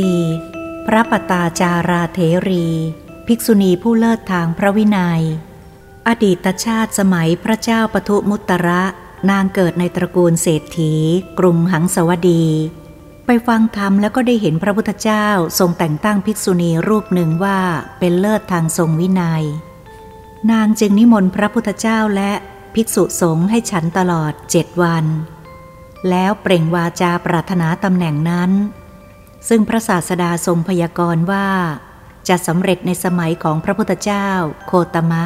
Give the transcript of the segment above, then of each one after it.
4. พระปตาจาราเทรี ภิกษุณีผู้เลิศทางพระวินัย อดีตชาติสมัยพระเจ้าปทุมุตระ นางเกิดในตระกูลเศรษฐี กรุงหังสวดี ไปฟังธรรมแล้วก็ได้เห็นพระพุทธเจ้าทรงแต่งตั้งภิกษุณีรูปหนึ่งว่าเป็นเลิศทางทรงวินัย นางจึงนิมนต์พระพุทธเจ้าและภิกษุสงฆ์ให้ฉันตลอดเจ็ดวัน แล้วเปล่งวาจาปรารถนาตำแหน่งนั้น ซึ่งพระศาสดาทรงพยากรณ์ว่า จะสำเร็จในสมัยของพระพุทธเจ้าโคตมะ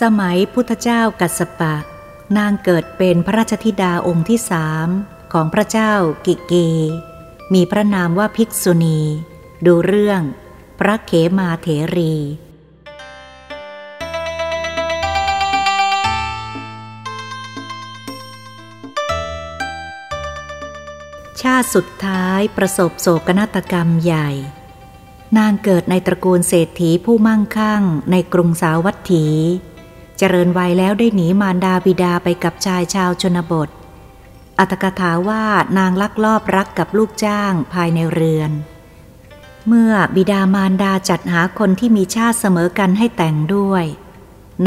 สมัยพุทธเจ้ากัสปะ นางเกิดเป็นพระราชธิดาองค์ที่สามของพระเจ้ากิเก มีพระนามว่าภิกษุณี ดูเรื่อง พระเขมาเถรี ชาติสุดท้ายประสบโศกนาฏกรรมใหญ่ นางเกิดในตระกูลเศรษฐีผู้มั่งคั่งในกรุงสาวัตถี เจริญวัยแล้วได้หนีมารดาบิดาไปกับชายชาวชนบท อัตกถาว่านางลักลอบรักกับลูกจ้างภายในเรือน เมื่อบิดามารดาจัดหาคนที่มีชาติเสมอกันให้แต่งด้วย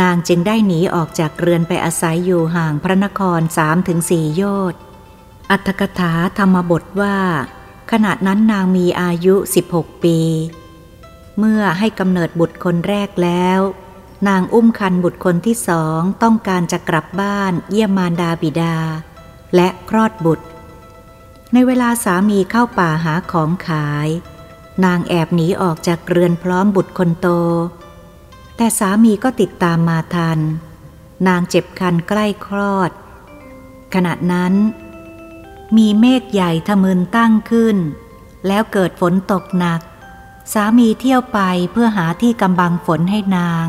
นางจึงได้หนีออกจากเรือนไปอาศัยอยู่ห่างพระนครสามถึงสี่โยชน์ อัตถกถาธรรมบทว่า ขณะนั้นนางมีอายุ 16 ปี เมื่อให้กำเนิดบุตรคนแรกแล้ว นางอุ้มคันบุตรคนที่สองต้องการจะกลับบ้านเยี่ยมมารดาบิดา และคลอดบุตร ในเวลาสามีเข้าป่าหาของขาย นางแอบหนีออกจากเรือนพร้อมบุตรคนโต แต่สามีก็ติดตามมาทัน นางเจ็บคันใกล้คลอด ขณะนั้น มีเมฆใหญ่ทะมึนตั้งขึ้น แล้วเกิดฝนตกหนัก สามีเที่ยวไปเพื่อหาที่กำบังฝนให้นาง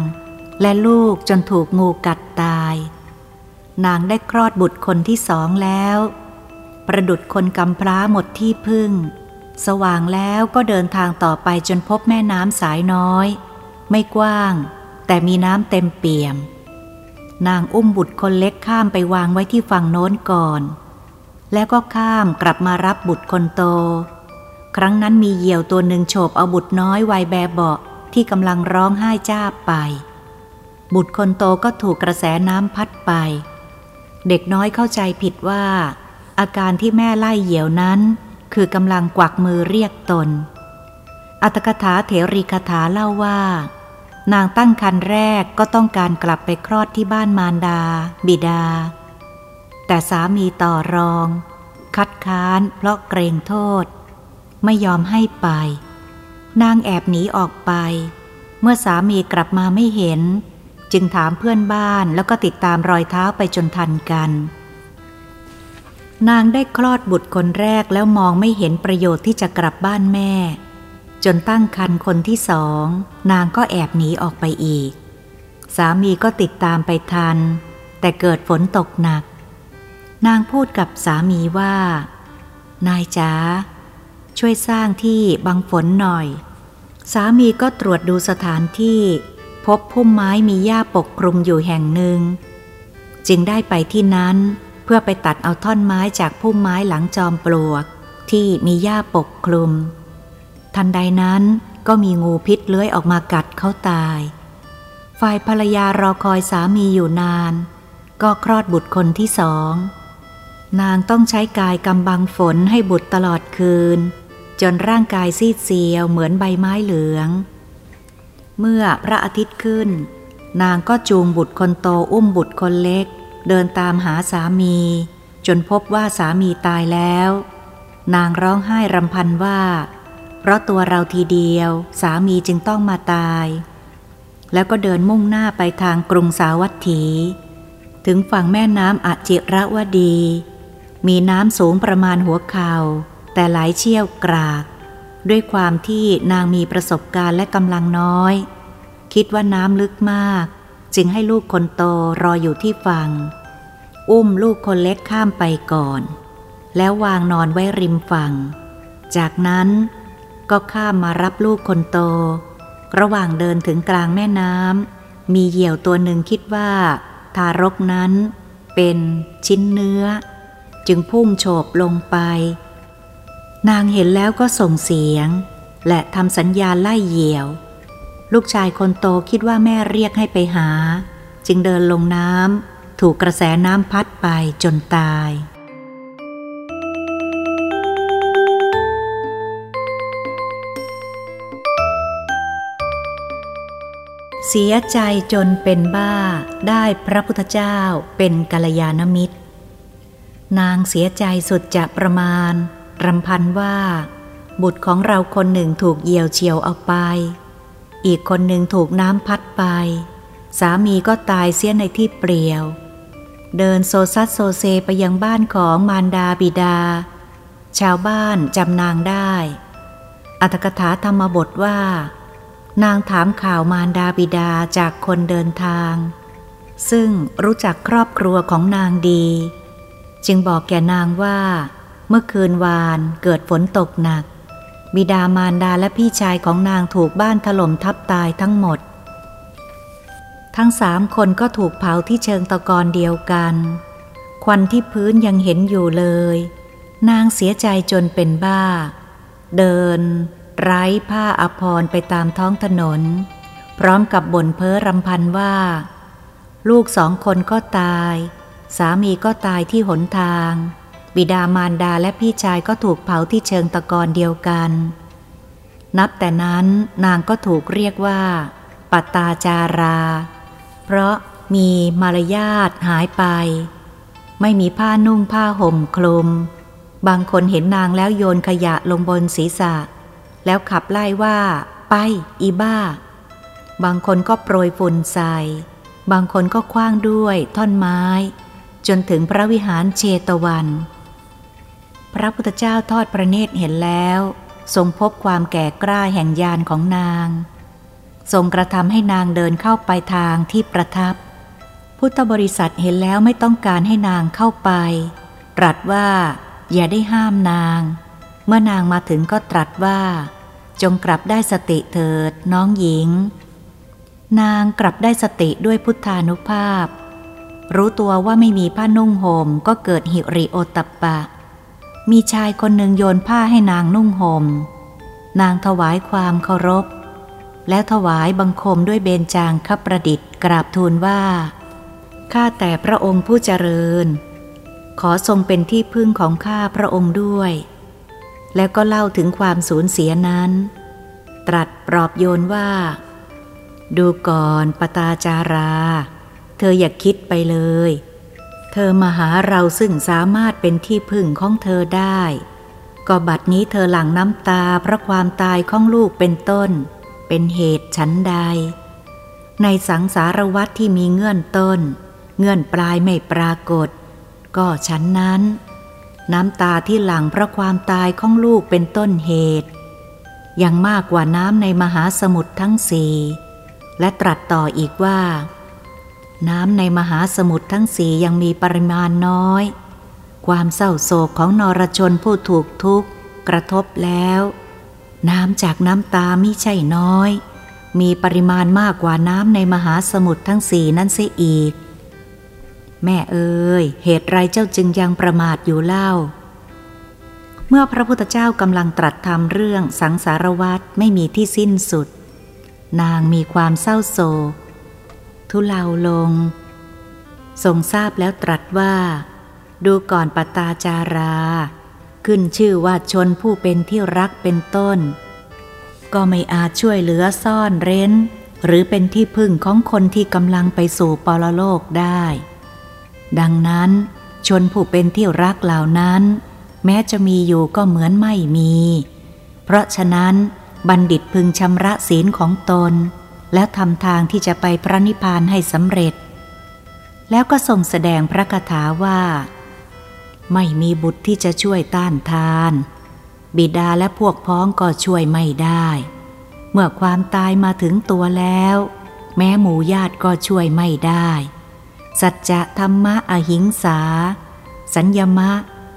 และลูกจนถูกงูกัดตาย นางได้คลอดบุตรคนที่สองแล้ว ประดุดคนกำพร้าหมดที่พึ่ง สว่างแล้วก็เดินทางต่อไปจนพบแม่น้ำสายน้อย ไม่กว้าง แต่มีน้ำเต็มเปี่ยม นางอุ้มบุตรคนเล็กข้ามไปวางไว้ที่ฝั่งโน้นก่อน แล้วก็ข้ามกลับมารับบุตรคนโต ครั้งนั้นมีเหยี่ยวตัวหนึ่งโฉบเอาบุตรน้อยวัยแบบเบาที่กำลังร้องไห้จ้าไป บุตรคนโตก็ถูกกระแสน้ำพัดไป เด็กน้อยเข้าใจผิดว่า อาการที่แม่ไล่เหยี่ยวนั้น คือกำลังกวักมือเรียกตน อัตกถาเถรีคถาเล่าว่า นางตั้งคันแรกก็ต้องการกลับไปคลอดที่บ้านมารดา บิดา แต่สามีต่อรอง คัดค้านเพราะเกรงโทษ ไม่ยอมให้ไป นางแอบหนีออกไป เมื่อสามีกลับมาไม่เห็น จึงถามเพื่อนบ้านแล้วก็ติดตามรอยเท้าไปจนทันกัน นางได้คลอดบุตรคนแรกแล้วมองไม่เห็นประโยชน์ที่จะกลับบ้านแม่ จนตั้งคันคนที่สอง นางก็แอบหนีออกไปอีก สามีก็ติดตามไปทัน แต่เกิดฝนตกหนัก นางพูดกับสามีว่า นายจ๋าช่วยสร้างที่บังฝนหน่อย สามีก็ตรวจดูสถานที่ พบพุ่มไม้มีหญ้าปกคลุมอยู่แห่งหนึ่ง จึงได้ไปที่นั้นเพื่อไปตัดเอาท่อนไม้จากพุ่มไม้หลังจอมปลวก ที่มีหญ้าปกคลุม ทันใดนั้นก็มีงูพิษเลื้อยออกมากัดเขาตาย ฝ่ายภรรยารอคอยสามีอยู่นาน ก็คลอดบุตรคนที่สอง นางต้องใช้กายกำบังฝนให้บุตรตลอดคืน จนร่างกายซีดเซียวเหมือนใบไม้เหลือง เมื่อพระอาทิตย์ขึ้น นางก็จูงบุตรคนโตอุ้มบุตรคนเล็ก เดินตามหาสามี จนพบว่าสามีตายแล้ว นางร้องไห้รำพันว่า เพราะตัวเราทีเดียวสามีจึงต้องมาตาย แล้วก็เดินมุ่งหน้าไปทางกรุงสาวัตถี ถึงฝั่งแม่น้ำอจิระวดี มีน้ำสูงประมาณหัวเข่าแต่ไหลเชี่ยวกราก ด้วยความที่นางมีประสบการณ์และกำลังน้อย คิดว่าน้ำลึกมาก จึงให้ลูกคนโตรออยู่ที่ฝั่งอุ้มลูกคนเล็กข้ามไปก่อน แล้ววางนอนไว้ริมฝั่ง จากนั้นก็ข้ามมารับลูกคนโต ระหว่างเดินถึงกลางแม่น้ำมีเหยี่ยวตัวหนึ่งคิดว่า ทารกนั้นเป็นชิ้นเนื้อ จึงพุ่งโฉบลงไป นางเห็นแล้วก็ส่งเสียง และทำสัญญาไล่เหยี่ยว ลูกชายคนโตคิดว่าแม่เรียกให้ไปหา จึงเดินลงน้ำถูกกระแสน้ำพัดไปจนตายเสียใจจนเป็นบ้าได้พระพุทธเจ้าเป็นกัลยาณมิตร นางเสียใจสุดจะประมาณ รำพันว่า บุตรของเราคนหนึ่งถูกเหยี่ยวเฉียวเอาไป อีกคนหนึ่งถูกน้ำพัดไป สามีก็ตายเสียในที่เปลี่ยว เดินโซซัสโซเซไปยังบ้านของมารดาบิดา ชาวบ้านจำนางได้ อัตถกถาธรรมบทว่า นางถามข่าวมารดาบิดาจากคนเดินทาง ซึ่งรู้จักครอบครัวของนางดี จึงบอกแก่นางว่า เมื่อคืนวานเกิดฝนตกหนัก บิดามารดาและพี่ชายของนางถูกบ้านถล่มทับตายทั้งหมด ทั้งสามคนก็ถูกเผาที่เชิงตะกอนเดียวกัน ควันที่พื้นยังเห็นอยู่เลย นางเสียใจจนเป็นบ้า เดิน ไร้ผ้าอภรรไปตามท้องถนน พร้อมกับบ่นเพ้อรำพันว่า ลูกสองคนก็ตาย สามีก็ตายที่หนทาง บิดามารดาและพี่ชายก็ถูกเผาที่เชิงตะกอนเดียวกัน นับแต่นั้นนางก็ถูกเรียกว่า ปัตตาจารา เพราะมีมารยาทหายไป ไม่มีผ้านุ่งผ้าห่มคลุม บางคนเห็นนางแล้วโยนขยะลงบนศีรษะ แล้วขับไล่ว่า ไป อีบ้า บางคนก็โปรยฝุ่นใส่ บางคนก็คว้างด้วยท่อนไม้ จนถึงพระวิหารเชตวัน พระพุทธเจ้าทอดพระเนตรเห็นแล้ว ทรงพบความแก่กล้าแห่งญาณของนาง ทรงกระทำให้นางเดินเข้าไปทางที่ประทับ พุทธบริษัทเห็นแล้วไม่ต้องการให้นางเข้าไป ตรัสว่า อย่าได้ห้ามนาง เมื่อนางมาถึงก็ตรัสว่า จงกลับได้สติเถิดน้องหญิงนางกลับได้สติด้วยพุทธานุภาพ รู้ตัวว่าไม่มีผ้านุ่งห่มก็เกิดหิริโอตัปปะ มีชายคนหนึ่งโยนผ้าให้นางนุ่งหม่ม นางถวายความเคารพ แล้วถวายบังคมด้วยเบญจางคประดิษฐ์กราบทูลว่า ข้าแต่พระองค์ผู้เจริญ ขอทรงเป็นที่พึ่งของข้าพระองค์ด้วย แล้วก็เล่าถึงความสูญเสียนั้น ตรัสปลอบโยนว่า ดูก่อนปตาจารา เธออย่าคิดไปเลย เธอมาหาเราซึ่งสามารถเป็นที่พึ่งของเธอได้ ก็บัดนี้เธอหลั่งน้ำตาเพราะความตายของลูกเป็นต้น เป็นเหตุชั้นใด ในสังสารวัตที่มีเงื่อนต้น เงื่อนปลายไม่ปรากฏ ก็ชั้นนั้น น้ำตาที่หลั่งเพราะความตายของลูกเป็นต้นเหตุยังมากกว่าน้ำในมหาสมุทรทั้งสี่และตรัสต่ออีกว่า น้ำในมหาสมุทรทั้งสี่ยังมีปริมาณน้อย ความเศร้าโศกของนรชนผู้ถูกทุกข์กระทบแล้ว น้ำจากน้ำตาไม่ใช่น้อย มีปริมาณมากกว่าน้ำในมหาสมุทรทั้งสี่นั้นเสียอีก แม่เอ๋ยเหตุไรเจ้าจึงยังประมาทอยู่เล่า เมื่อพระพุทธเจ้ากำลังตรัสทำเรื่องสังสารวัตไม่มีที่สิ้นสุด นางมีความเศร้าโศก ทุเลาลง ทรงทราบแล้วตรัสว่า ดูก่อนปตาจารา ขึ้นชื่อว่าชนผู้เป็นที่รักเป็นต้น ก็ไม่อาจช่วยเหลือซ่อนเร้น หรือเป็นที่พึ่งของคนที่กำลังไปสู่ปรโลกได้ ดังนั้นชนผู้เป็นที่รักเหล่านั้น แม้จะมีอยู่ก็เหมือนไม่มี เพราะฉะนั้นบัณฑิตพึงชำระศีลของตน แล้วทำทางที่จะไปพระนิพพานให้สำเร็จ แล้วก็ทรงแสดงพระคาถาว่า ไม่มีบุตรที่จะช่วยต้านทาน บิดาและพวกพ้องก็ช่วยไม่ได้ เมื่อความตายมาถึงตัวแล้ว แม้หมู่ญาติก็ช่วยไม่ได้ สัจจะธรรมะอหิงสา สัญญมะ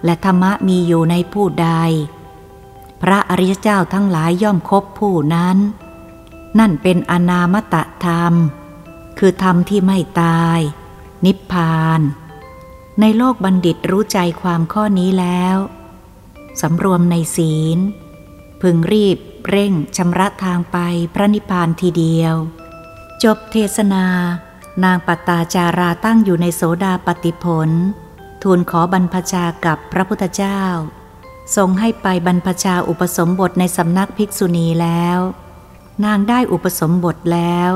และธรรมะมีอยู่ในผู้ใด พระอริยเจ้าทั้งหลายย่อมคบผู้นั้น นั่นเป็นอนามตะธรรม คือธรรมที่ไม่ตาย นิพพาน ในโลกบัณฑิตรู้ใจความข้อนี้แล้วสำรวมในศีล พึงรีบเร่งชำระทางไปพระนิพพานทีเดียว จบเทศนา นางปัตตาจาราตั้งอยู่ในโสดาปฏิผล ทูลขอบรรพชากับพระพุทธเจ้า ทรงให้ไปบรรพชาอุปสมบทในสำนักภิกษุณีแล้ว นางได้อุปสมบทแล้ว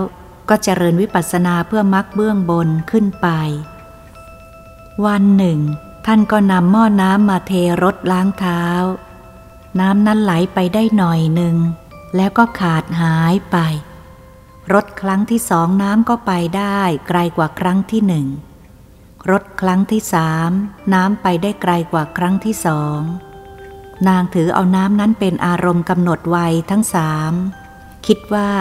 ก็เจริญวิปัสสนาเพื่อมักเบื้องบนขึ้นไป วันหนึ่ง ท่านก็นำหม้อน้ำมาเทรถล้างเท้า น้ำนั้นไหลไปได้หน่อยหนึ่ง แล้วก็ขาดหายไป รถครั้งที่สองน้ำก็ไปได้ไกลกว่าครั้งที่หนึ่ง รถครั้งที่สามน้ำไปได้ไกลกว่าครั้งที่สอง นางถือเอาน้ำนั้นเป็นอารมณ์กำหนดไวัยทั้งสาม คิดว่า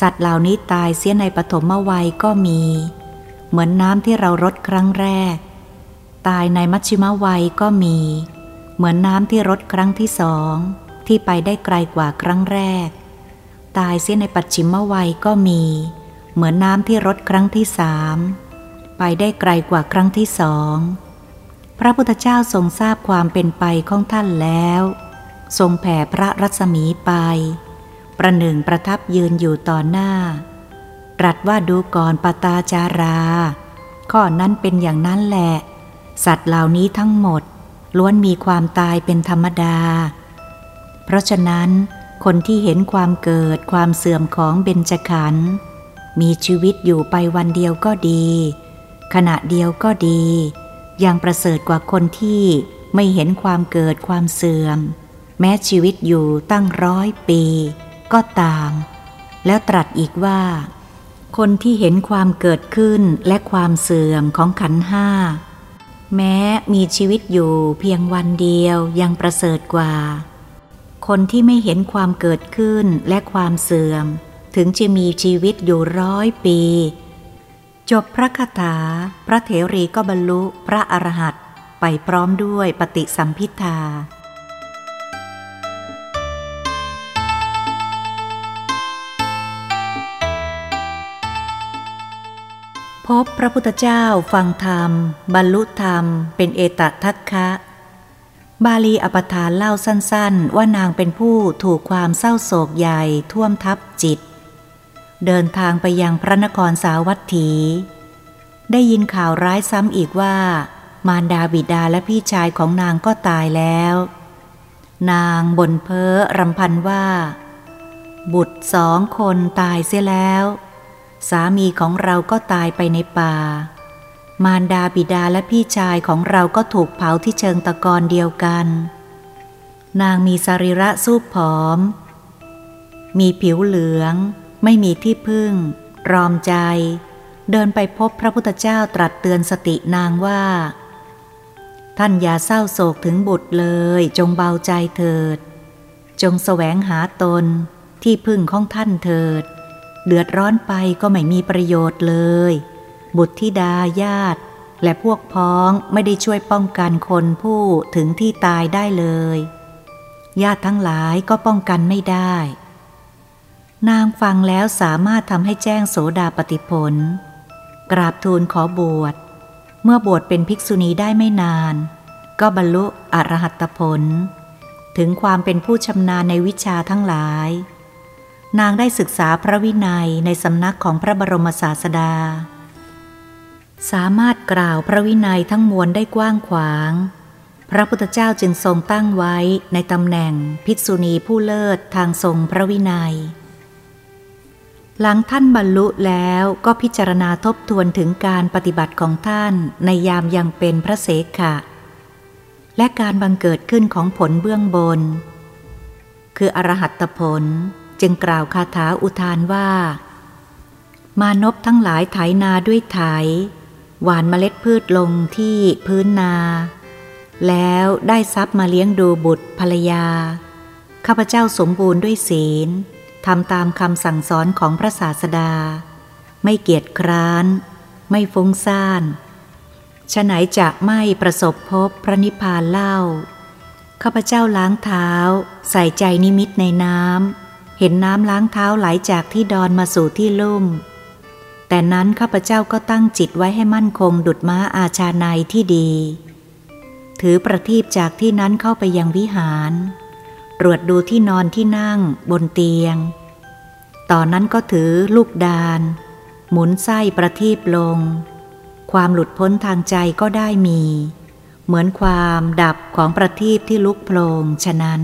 สัตว์เหล่านี้ตายเสียในปฐมวัยก็มี เหมือนน้ำที่เรารดครั้งแรก ตายในมัชชิมวัยก็มี เหมือนน้ำที่รดครั้งที่สอง ที่ไปได้ไกลกว่าครั้งแรก ตายเสียในปัจฉิมวัยก็มี เหมือนน้ำที่รดครั้งที่สามไปได้ไกลกว่าครั้งที่สองพระพุทธเจ้าทรงทราบความเป็นไปของท่านแล้ว ทรงแผ่พระรัศมีไป ประหนึ่งประทับยืนอยู่ต่อหน้าตรัสว่าดูก่อนปตาจารา ข้อนั้นเป็นอย่างนั้นแหละ สัตว์เหล่านี้ทั้งหมด ล้วนมีความตายเป็นธรรมดา เพราะฉะนั้น คนที่เห็นความเกิดความเสื่อมของเบญจขันธ์มีชีวิตอยู่ไปวันเดียวก็ดี ขณะเดียวก็ดี ยังประเสริฐกว่าคนที่ไม่เห็นความเกิดความเสื่อม แม้ชีวิตอยู่ตั้งร้อยปี ก็ตาม แล้วตรัสอีกว่า คนที่เห็นความเกิดขึ้นและความเสื่อมของขันห้า แม้มีชีวิตอยู่เพียงวันเดียวยังประเสริฐกว่า คนที่ไม่เห็นความเกิดขึ้นและความเสื่อม ถึงจะมีชีวิตอยู่ร้อยปี จบพระคาถา พระเถรีก็บรรลุพระอรหันต์ไปพร้อมด้วยปฏิสัมพิทา พบพระพุทธเจ้าฟังธรรม บรรลุธรรม เป็นเอตทัคคะ บาลีอปทานเล่าสั้นๆ ว่านางเป็นผู้ถูกความเศร้าโศกใหญ่ท่วมทับจิต เดินทางไปยังพระนครสาวัตถี ได้ยินข่าวร้ายซ้ำอีกว่า มารดาบิดาและพี่ชายของนางก็ตายแล้ว นางบ่นเพ้อรำพันว่า บุตรสองคนตายเสียแล้ว สามีของเราก็ตายไปในป่า มารดาบิดาและพี่ชายของเราก็ถูกเผาที่เชิงตะกอนเดียวกัน นางมีสรีระสูบผอม มีผิวเหลือง ไม่มีที่พึ่ง รอมใจ เดินไปพบพระพุทธเจ้าตรัสเตือนสตินางว่า ท่านอย่าเศร้าโศกถึงบุตรเลย จงเบาใจเถิด จงแสวงหาตนที่พึ่งของท่านเถิด เดือดร้อนไปก็ไม่มีประโยชน์เลย บุตรธิดาญาติ และพวกพ้องไม่ได้ช่วยป้องกันคนผู้ถึงที่ตายได้เลย ญาติทั้งหลายก็ป้องกันไม่ได้ นางฟังแล้วสามารถทำให้แจ้งโสดาปติผลกราบทูลขอบวช เมื่อบวชเป็นภิกษุณีได้ไม่นาน ก็บรรลุอรหัตผล ถึงความเป็นผู้ชำนาญในวิชาทั้งหลาย นางได้ศึกษาพระวินัยในสำนักของพระบรมศาสดา สามารถกล่าวพระวินัยทั้งมวลได้กว้างขวาง พระพุทธเจ้าจึงทรงตั้งไว้ในตำแหน่งภิกษุณีผู้เลิศทางทรงพระวินัย หลังท่านบรรลุแล้วก็พิจารณาทบทวนถึงการปฏิบัติของท่านในยามยังเป็นพระเสขะ และการบังเกิดขึ้นของผลเบื้องบน คืออรหัตผล จึงกล่าวคาถาอุทานว่า มานพทั้งหลายไถนาด้วยไถ หวานเมล็ดพืชลงที่พื้นนา แล้วได้ทรัพย์มาเลี้ยงดูบุตรภรรยา ข้าพเจ้าสมบูรณ์ด้วยศีลทำตามคำสั่งสอนของพระศาสดา ไม่เกียจคร้าน ไม่ฟุ้งซ่านฉะไหนจะไม่ประสบพบพระนิพพานเล่า ข้าพเจ้าล้างเท้า ใส่ใจนิมิตในน้ำ เห็นน้ำล้างเท้าไหลจากที่ดอนมาสู่ที่ลุ่ม แต่นั้นข้าพเจ้าก็ตั้งจิตไว้ให้มั่นคงดุดม้าอาชาในที่ดี ถือประทีปจากที่นั้นเข้าไปยังวิหาร ตรวจดูที่นอนที่นั่งบนเตียงตอนนั้นก็ถือลูกดาน หมุนไส้ประทีปลง ความหลุดพ้นทางใจก็ได้มี เหมือนความดับของประทีปที่ลุกโพลงฉะนั้น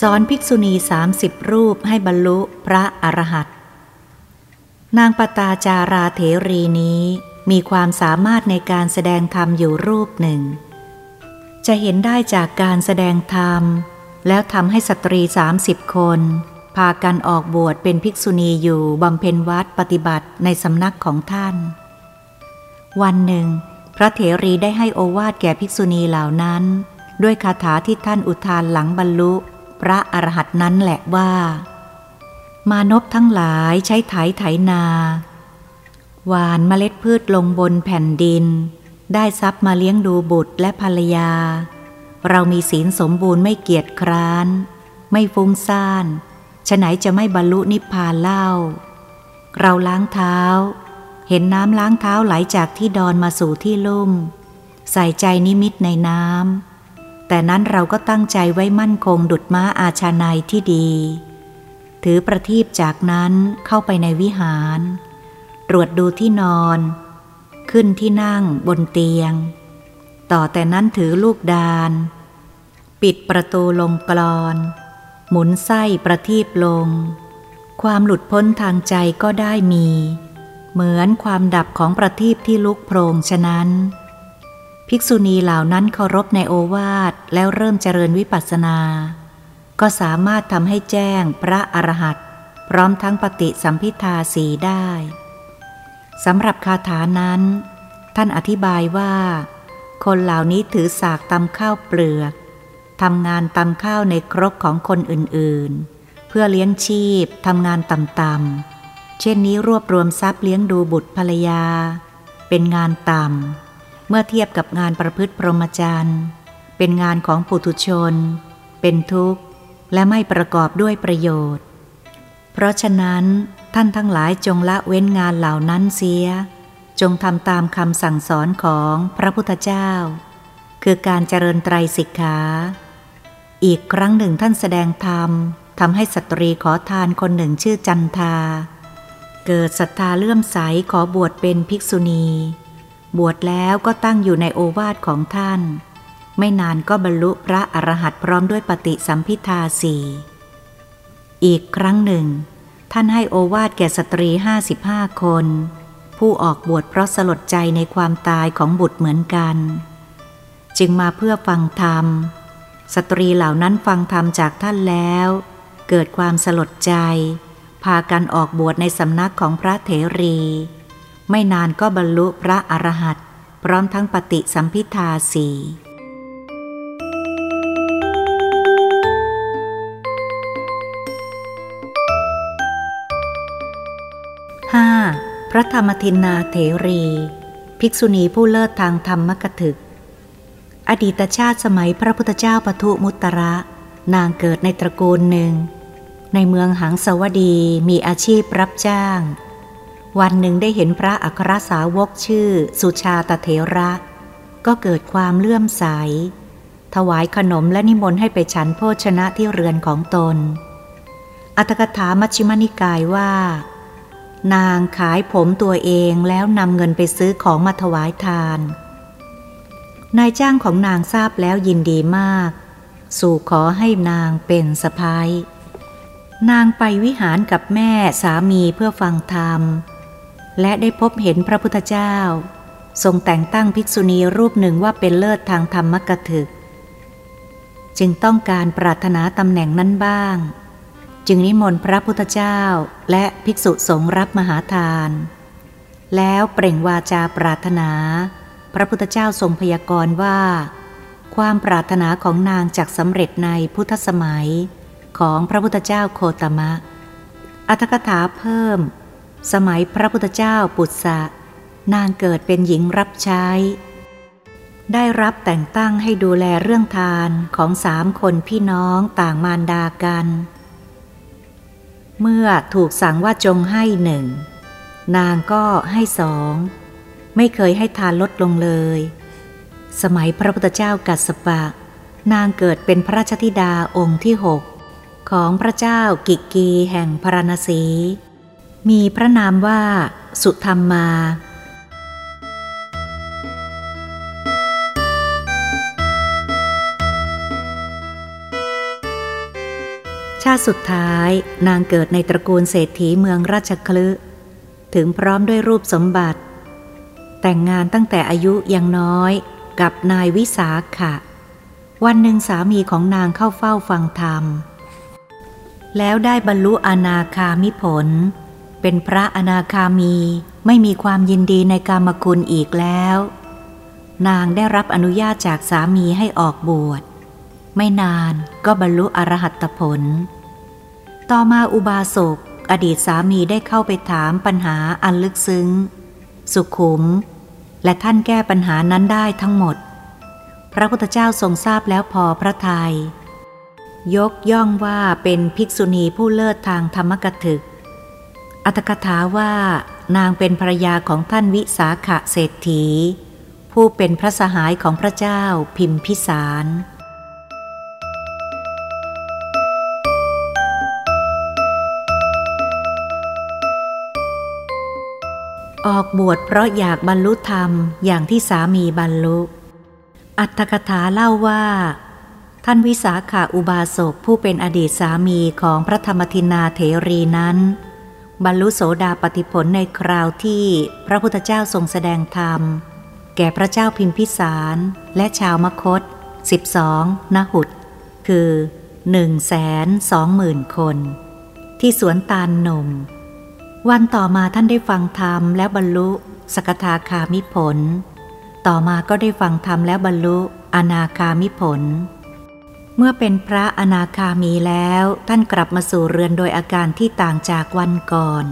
สอนภิกษุณีสามสิบรูปให้บรรลุพระอรหัตนางปตาจาราเถรีนี้มีความสามารถในการแสดงธรรมอยู่รูปหนึ่ง จะเห็นได้จากการแสดงธรรม แล้วทำให้สตรีสามสิบคน พากันออกบวชเป็นภิกษุณีอยู่บำเพ็ญวัดปฏิบัติในสำนักของท่าน วันหนึ่ง พระเถรีได้ให้โอวาทแก่ภิกษุณีเหล่านั้น ด้วยคาถาที่ท่านอุทานหลังบรรลุ พระอรหันต์นั้นแหละว่า มานพทั้งหลายใช้ไถไถนา หวานเมล็ดพืชลงบนแผ่นดิน ได้ทรัพย์มาเลี้ยงดูบุตรและภรรยา เรามีศีลสมบูรณ์ไม่เกียจคร้าน ไม่ฟุ้งซ่านฉไหนจะไม่บรรลุนิพพานเล่า เราล้างเท้า เห็นน้ำล้างเท้าไหลจากที่ดอนมาสู่ที่ลุ่ม ใส่ใจนิมิตในน้ำ แต่นั้นเราก็ตั้งใจไว้มั่นคงดุดม้าอาชาในที่ดี ถือประทีปจากนั้นเข้าไปในวิหาร ตรวจดูที่นอน ขึ้นที่นั่งบนเตียง ต่อแต่นั้นถือลูกดานปิดประตูลงกรอน หมุนไส้ประทีปลง ความหลุดพ้นทางใจก็ได้มี เหมือนความดับของประทีปที่ลุกโพรงฉะนั้น ภิกษุณีเหล่านั้นเคารพในโอวาทแล้วเริ่มเจริญวิปัสสนา ก็สามารถทำให้แจ้งพระอรหันต์พร้อมทั้งปฏิสัมพิทาสีได้สำหรับคาถานั้น ท่านอธิบายว่า คนเหล่านี้ถือสากตำข้าวเปลือกทำงานตำข้าวในครกของคนอื่นๆ เพื่อเลี้ยงชีพทำงานต่ำๆเช่นนี้รวบรวมทรัพย์เลี้ยงดูบุตรภรรยา เป็นงานต่ำ เมื่อเทียบกับงานประพฤติพรหมจรรย์ เป็นงานของปุถุชน เป็นทุกข์ และไม่ประกอบด้วยประโยชน์ เพราะฉะนั้นท่านทั้งหลายจงละเว้นงานเหล่านั้นเสีย จงทำตามคำสั่งสอนของพระพุทธเจ้า คือการเจริญไตรสิกขา อีกครั้งหนึ่งท่านแสดงธรรมทำให้สตรีขอทานคนหนึ่งชื่อจันทา เกิดศรัทธาเลื่อมใสขอบวชเป็นภิกษุณี บวชแล้วก็ตั้งอยู่ในโอวาทของท่าน ไม่นานก็บรรลุพระอรหันต์พร้อมด้วยปฏิสัมพิทาสีอีกครั้งหนึ่ง ท่านให้โอวาทแก่สตรีห้าสิบห้าคน ผู้ออกบวชเพราะสลดใจในความตายของบุตรเหมือนกัน จึงมาเพื่อฟังธรรม สตรีเหล่านั้นฟังธรรมจากท่านแล้ว เกิดความสลดใจ พากันออกบวชในสำนักของพระเถรี ไม่นานก็บรรลุพระอรหันต์พร้อมทั้งปฏิสัมพิทาสีห้าพระธรรมทินนาเถรี ภิกษุณีผู้เลิศทางธรรมกถึก อดีตชาติสมัยพระพุทธเจ้าปทุมุตระ นางเกิดในตระกูลหนึ่ง ในเมืองหังสวดีมีอาชีพรับจ้าง วันหนึ่งได้เห็นพระอัครสาวกชื่อสุชาตเถระ ก็เกิดความเลื่อมใส ถวายขนมและนิมนต์ให้ไปฉันโภชนะที่เรือนของตน อัตถกถามัชฌิมนิกายว่า นางขายผมตัวเองแล้วนำเงินไปซื้อของมาถวายทาน นายจ้างของนางทราบแล้วยินดีมาก สู่ขอให้นางเป็นสะพ้ายนางไปวิหารกับแม่สามีเพื่อฟังธรรม และได้พบเห็นพระพุทธเจ้า ทรงแต่งตั้งภิกษุณีรูปหนึ่งว่าเป็นเลิศทางธรรมกถึก จึงต้องการปรารถนาตำแหน่งนั้นบ้าง จึงนิมนต์พระพุทธเจ้าและภิกษุสงฆ์รับมหาทาน แล้วเปล่งวาจาปรารถนา พระพุทธเจ้าทรงพยากรณ์ว่า ความปรารถนาของนางจากสำเร็จในพุทธสมัยของพระพุทธเจ้าโคตมะ อัตถกถาเพิ่ม สมัยพระพุทธเจ้าปุตสะนางเกิดเป็นหญิงรับใช้ ได้รับแต่งตั้งให้ดูแลเรื่องทานของสามคนพี่น้องต่างมารดากัน เมื่อถูกสั่งว่าจงให้หนึ่ง นางก็ให้สอง ไม่เคยให้ทานลดลงเลย สมัยพระพุทธเจ้ากัสสปะ นางเกิดเป็นพระราชธิดาองค์ที่หกของพระเจ้ากิกกีแห่งพราณสี มีพระนามว่า สุธรรมมา ชาติสุดท้ายนางเกิดในตระกูลเศรษฐีเมืองราชคลึถึงพร้อมด้วยรูปสมบัติ แต่งงานตั้งแต่อายุยังน้อยกับนายวิสาขะ วันหนึ่งสามีของนางเข้าเฝ้าฟังธรรม แล้วได้บรรลุอนาคามิผล เป็นพระอนาคามีไม่มีความยินดีในกามคุณอีกแล้ว นางได้รับอนุญาตจากสามีให้ออกบวช ไม่นานก็บรรลุอรหัตผล ต่อมาอุบาสกอดีตสามีได้เข้าไปถามปัญหาอันลึกซึ้ง สุขุม และท่านแก้ปัญหานั้นได้ทั้งหมด พระพุทธเจ้าทรงทราบแล้วพอพระทยัยยกย่องว่าเป็นภิกษุณีผู้เลิศทางธรรมกถึก อัตกถาว่านางเป็นภรรยาของท่านวิสาขะเศรษฐี ผู้เป็นพระสหายของพระเจ้าพิมพิสาร ออกบวชเพราะอยากบรรลุธรรมอย่างที่สามีบรรลุ อัตถกถาเล่าว่า ท่านวิสาขาอุบาสกผู้เป็นอดีตสามีของพระธรรมทินาเถรีนั้น บรรลุโสดาปติผลในคราวที่พระพุทธเจ้าทรงแสดงธรรม แก่พระเจ้าพิมพิสารและชาวมคต 12นหุดคือ 1 2 0 0 0 0 คน ที่สวนตาลนม วันต่อมาท่านได้ฟังธรรมแล้วบรรลุสกทาคามิผล ต่อมาก็ได้ฟังธรรมแล้วบรรลุอนาคามิผล เมื่อเป็นพระอนาคามีแล้วท่านกลับมาสู่เรือนโดยอาการที่ต่างจากวันก่อน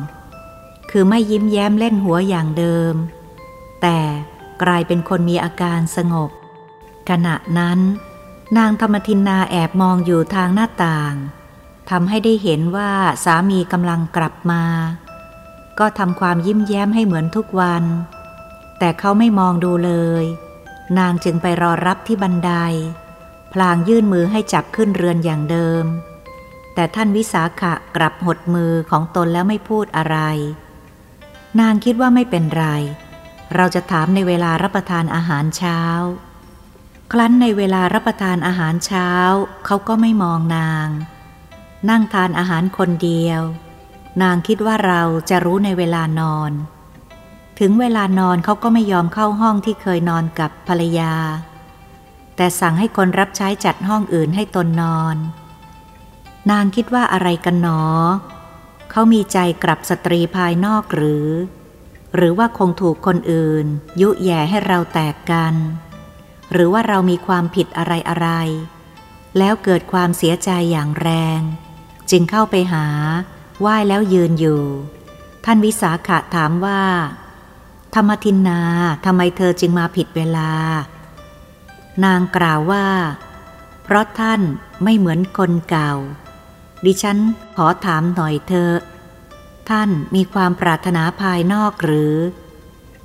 คือไม่ยิ้มแย้มเล่นหัวอย่างเดิม แต่กลายเป็นคนมีอาการสงบ ขณะนั้น นางธรรมทินนาแอบมองอยู่ทางหน้าต่างทำให้ได้เห็นว่าสามีกำลังกลับมา ก็ทำความยิ้มแย้มให้เหมือนทุกวัน แต่เขาไม่มองดูเลย นางจึงไปรอรับที่บันได พลางยื่นมือให้จับขึ้นเรือนอย่างเดิม แต่ท่านวิสาขะกลับหดมือของตนแล้วไม่พูดอะไร นางคิดว่าไม่เป็นไร เราจะถามในเวลารับประทานอาหารเช้า ครั้นในเวลารับประทานอาหารเช้า เขาก็ไม่มองนาง นั่งทานอาหารคนเดียว นางคิดว่าเราจะรู้ในเวลานอน ถึงเวลานอนเขาก็ไม่ยอมเข้าห้องที่เคยนอนกับภรรยา แต่สั่งให้คนรับใช้จัดห้องอื่นให้ตนนอน นางคิดว่าอะไรกันหนอ เขามีใจกลับสตรีภายนอกหรือ หรือว่าคงถูกคนอื่น ยุแย่ให้เราแตกกัน หรือว่าเรามีความผิดอะไรอะไร แล้วเกิดความเสียใจอย่างแรง จึงเข้าไปหาไหว้แล้วยืนอยู่ ท่านวิสาขะถามว่า ธรรมทินนาทำไมเธอจึงมาผิดเวลา นางกล่าวว่า เพราะท่านไม่เหมือนคนเก่า ดิฉันขอถามหน่อยเธอท่านมีความปรารถนาภายนอกหรือ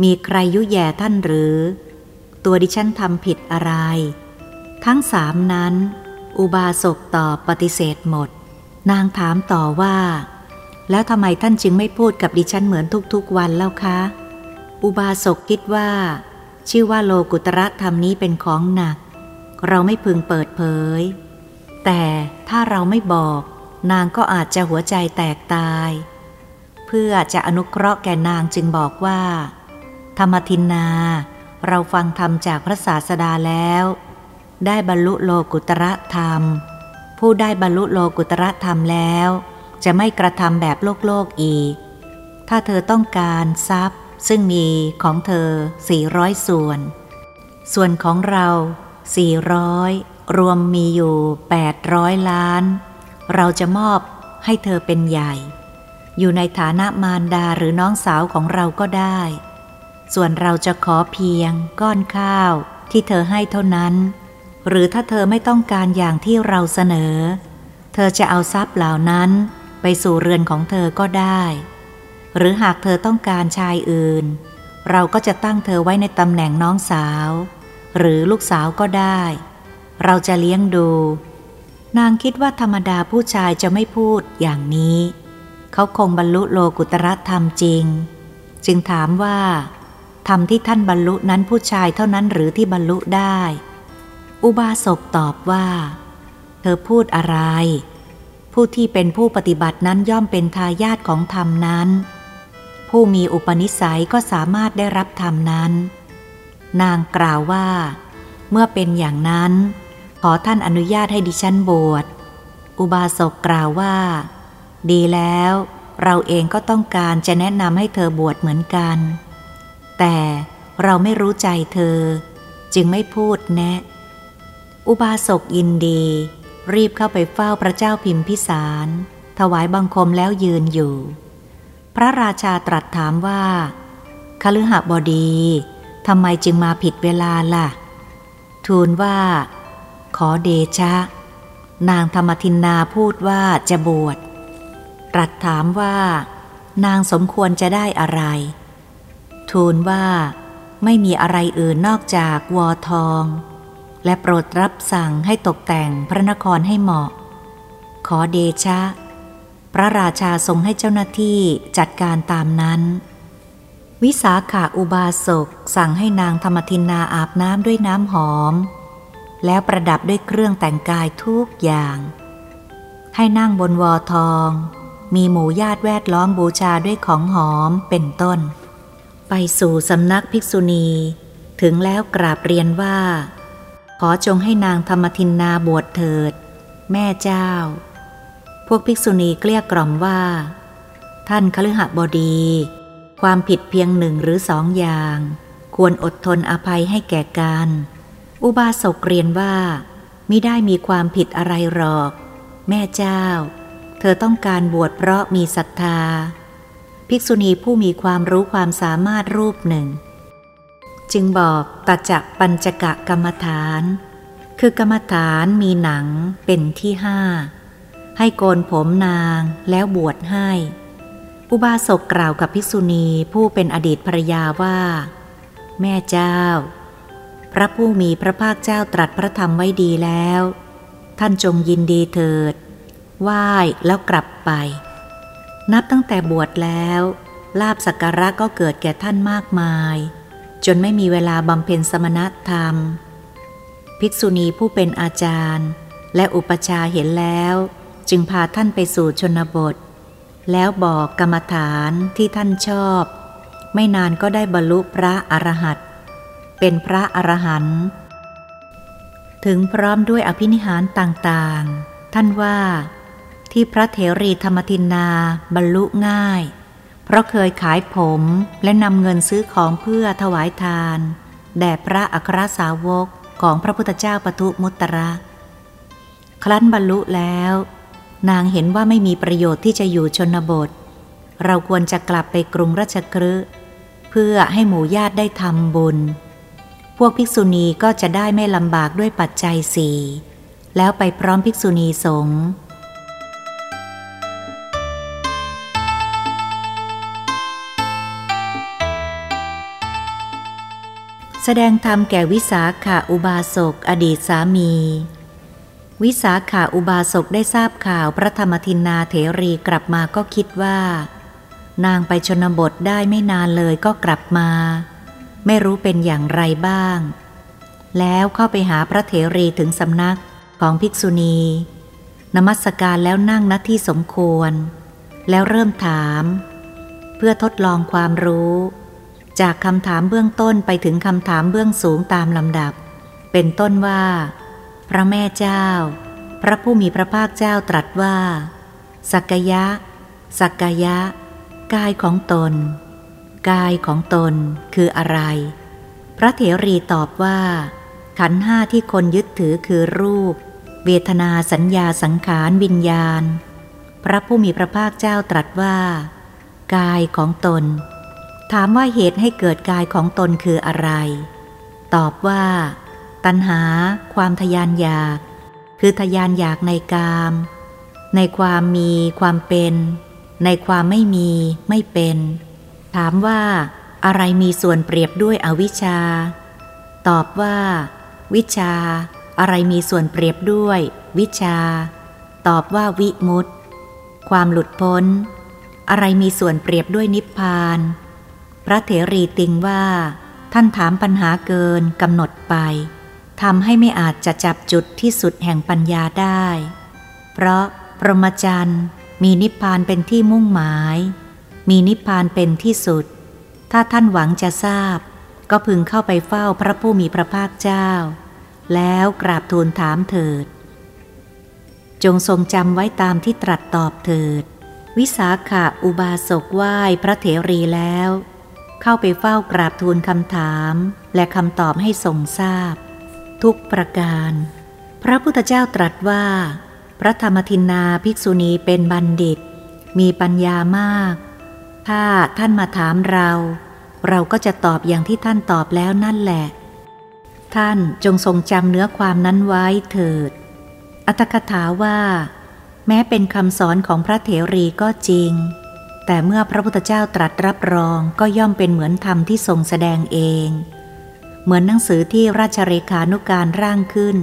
มีใครยุแย่ท่านหรือ ตัวดิฉันทำผิดอะไร ทั้งสามนั้น อุบาสกตอบปฏิเสธหมด นางถามต่อว่า แล้วทำไมท่านจึงไม่พูดกับดิฉันเหมือนทุกๆวันแล้วคะ อุบาสกคิดว่า ชื่อว่าโลกุตระธรรมนี้เป็นของหนัก เราไม่พึงเปิดเผย แต่ถ้าเราไม่บอกนางก็อาจจะหัวใจแตกตาย เพื่อจะอนุเคราะห์แก่นางจึงบอกว่า ธรรมทินนา เราฟังธรรมจากพระศาสดาแล้ว ได้บรรลุโลกุตระธรรม ผู้ได้บรรลุโลกุตระธรรมแล้ว จะไม่กระทำแบบโลกโลกอีก ถ้าเธอต้องการทรัพย์ ซึ่งมีของเธอ 400 ส่วน ส่วนของเรา 400 รวมมีอยู่ 800 ล้าน เราจะมอบให้เธอเป็นใหญ่ อยู่ในฐานะมารดาหรือน้องสาวของเราก็ได้ ส่วนเราจะขอเพียงก้อนข้าวที่เธอให้เท่านั้น หรือถ้าเธอไม่ต้องการอย่างที่เราเสนอ เธอจะเอาทรัพย์เหล่านั้นไปสู่เรือนของเธอก็ได้ หรือหากเธอต้องการชายอื่น เราก็จะตั้งเธอไว้ในตำแหน่งน้องสาว หรือลูกสาวก็ได้ เราจะเลี้ยงดู นางคิดว่าธรรมดาผู้ชายจะไม่พูดอย่างนี้ เขาคงบรรลุโลกุตระธรรมจริง จึงถามว่าธรรมที่ท่านบรรลุนั้นผู้ชายเท่านั้นหรือที่บรรลุได้ อุบาสกตอบว่า เธอพูดอะไรผู้ที่เป็นผู้ปฏิบัตินั้นย่อมเป็นทายาทของธรรมนั้น ผู้มีอุปนิสัยก็สามารถได้รับธรรมนั้น นางกล่าวว่า เมื่อเป็นอย่างนั้น ขอท่านอนุญาตให้ดิฉันบวช อุบาสกกล่าวว่า ดีแล้ว เราเองก็ต้องการจะแนะนำให้เธอบวชเหมือนกัน แต่เราไม่รู้ใจเธอ จึงไม่พูดแนะ อุบาสกยินดี รีบเข้าไปเฝ้าพระเจ้าพิมพิสาร ถวายบังคมแล้วยืนอยู่ พระราชาตรัสถามว่าคฤหบดีทำไมจึงมาผิดเวลาล่ะ ทูลว่า ขอเดชะ นางธรรมทินนาพูดว่าจะบวชตรัสถามว่า นางสมควรจะได้อะไร ทูลว่า ไม่มีอะไรอื่นนอกจากวอทอง และโปรดรับสั่งให้ตกแต่งพระนครให้เหมาะ ขอเดชะ พระราชาทรงให้เจ้าหน้าที่จัดการตามนั้น วิสาขาอุบาสกสั่งให้นางธรรมทินนาอาบน้ำด้วยน้ำหอม แล้วประดับด้วยเครื่องแต่งกายทุกอย่าง ให้นั่งบนวอทอง มีหมู่ญาติแวดล้อมบูชาด้วยของหอมเป็นต้น ไปสู่สำนักภิกษุณี ถึงแล้วกราบเรียนว่า ขอจงให้นางธรรมทินนาบวชเถิด แม่เจ้า วกภิกษุณีเกลี้ยกล่อมว่า ท่านคฤหบดี ความผิดเพียงหนึ่งหรือสองอย่าง ควรอดทนอภัยให้แก่กัน อุบาสกเรียนว่ามิได้มีความผิดอะไรหรอก แม่เจ้า เธอต้องการบวชเพราะมีศรัทธา ภิกษุณีผู้มีความรู้ความสามารถรูปหนึ่ง จึงบอกตัจักปัญจกะกรรมฐาน คือกรรมฐานมีหนังเป็นที่ห้า ให้โกนผมนางแล้วบวชให้ อุบาสกกล่าวกับภิกษุณีผู้เป็นอดีตภรยาว่า แม่เจ้า พระผู้มีพระภาคเจ้าตรัสพระธรรมไว้ดีแล้ว ท่านจงยินดีเถิดไหว้แล้วกลับไป นับตั้งแต่บวชแล้วลาบสักการะก็เกิดแก่ท่านมากมาย จนไม่มีเวลาบำเพ็ญสมณธรรม ภิกษุณีผู้เป็นอาจารย์ และอุปชาเห็นแล้ว จึงพาท่านไปสู่ชนบท แล้วบอกกรรมฐานที่ท่านชอบ ไม่นานก็ได้บรรลุพระอรหันต์เป็นพระอรหันต์ถึงพร้อมด้วยอภินิหารต่างๆ ท่านว่า ที่พระเถรีธรรมทินนาบรรลุง่าย เพราะเคยขายผมและนำเงินซื้อของเพื่อถวายทาน แด่พระอัครสาวกของพระพุทธเจ้าปทุมุตระ ครั้นบรรลุแล้ว นางเห็นว่าไม่มีประโยชน์ที่จะอยู่ชนบท เราควรจะกลับไปกรุงราชกฤห์เพื่อให้หมู่ญาติได้ทำบุญ พวกภิกษุณีก็จะได้ไม่ลำบากด้วยปัจจัยสี่แล้วไปพร้อมภิกษุณีสงฆ์แสดงธรรมแก่วิสาขาอุบาสกอดีตสามี วิสาขาอุบาสกได้ทราบข่าวพระธรรมทินนาเถรีกลับมาก็คิดว่า นางไปชนบทได้ไม่นานเลยก็กลับมา ไม่รู้เป็นอย่างไรบ้าง แล้วเข้าไปหาพระเถรีถึงสำนักของภิกษุณี นมัสการแล้วนั่งณที่สมควร แล้วเริ่มถาม เพื่อทดลองความรู้ จากคำถามเบื้องต้นไปถึงคำถามเบื้องสูงตามลำดับ เป็นต้นว่า พระแม่เจ้า พระผู้มีพระภาคเจ้าตรัสว่า สักยะ สักยะ กายของตน กายของตนคืออะไร พระเถรีตอบว่า ขันห้าที่คนยึดถือคือรูป เวทนาสัญญาสังขารวิญญาณ พระผู้มีพระภาคเจ้าตรัสว่า กายของตน ถามว่าเหตุให้เกิดกายของตนคืออะไร ตอบว่า ตัณหา ความทยานอยาก คือทยานอยากในกาม ในความมีความเป็น ในความไม่มีไม่เป็น ถามว่าอะไรมีส่วนเปรียบด้วยอวิชชา ตอบว่า วิชา อะไรมีส่วนเปรียบด้วย วิชา ตอบว่าวิมุตติ ความหลุดพ้น อะไรมีส่วนเปรียบด้วยนิพพาน พระเถรีติงว่า ท่านถามปัญหาเกินกำหนดไป ทำให้ไม่อาจจะจับจุดที่สุดแห่งปัญญาได้ เพราะพรหมจรรย์มีนิพพานเป็นที่มุ่งหมาย มีนิพพานเป็นที่สุด ถ้าท่านหวังจะทราบ ก็พึงเข้าไปเฝ้าพระผู้มีพระภาคเจ้า แล้วกราบทูลถามเถิด จงทรงจำไว้ตามที่ตรัสตอบเถิด วิสาขะอุบาสกไหว้พระเถรีแล้ว เข้าไปเฝ้ากราบทูลคำถาม และคำตอบให้ทรงทราบ ทุกประการ พระพุทธเจ้าตรัสว่า พระธรรมทินนาภิกษุณีเป็นบัณฑิต มีปัญญามาก ถ้าท่านมาถามเรา เราก็จะตอบอย่างที่ท่านตอบแล้วนั่นแหละ ท่านจงทรงจำเนื้อความนั้นไว้เถิด อัตถกถาว่า แม้เป็นคำสอนของพระเถรีก็จริง แต่เมื่อพระพุทธเจ้าตรัสรับรองก็ย่อมเป็นเหมือนธรรมที่ทรงแสดงเอง เหมือนหนังสือที่ราชเลขานุการร่างขึ้น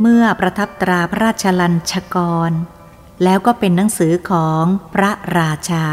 เมื่อประทับตราพระราชลัญชกร แล้วก็เป็นหนังสือของพระราชา